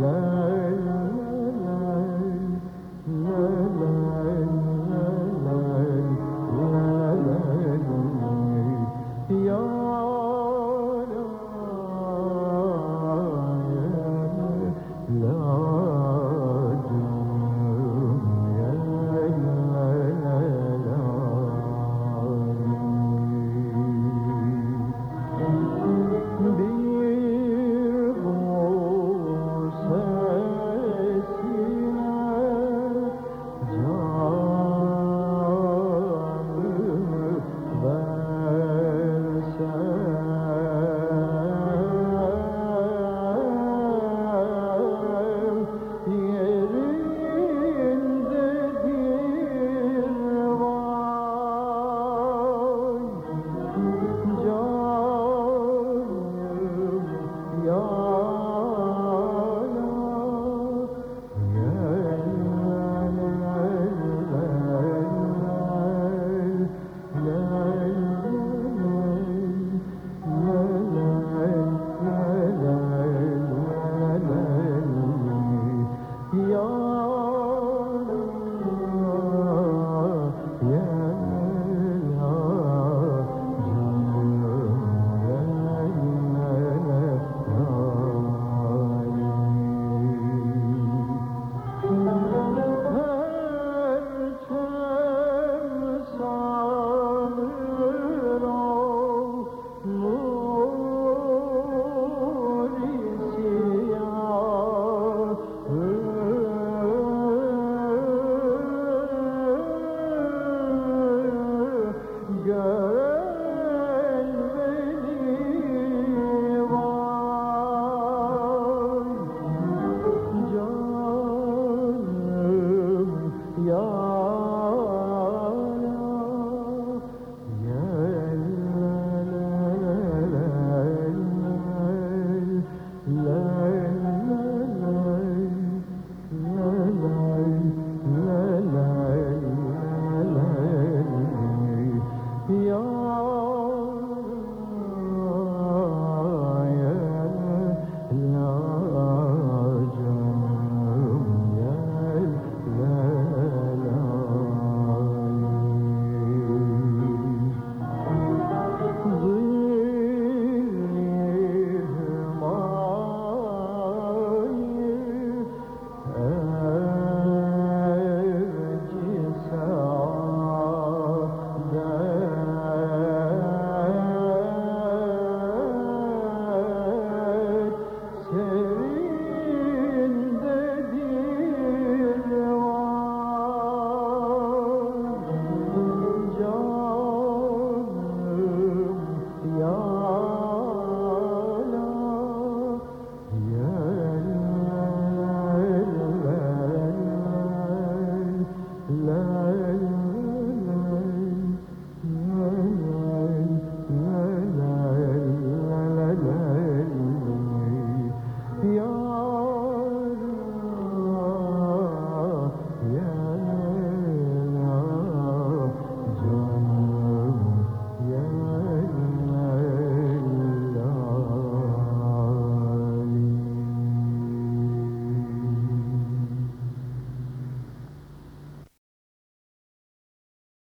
love. Oh.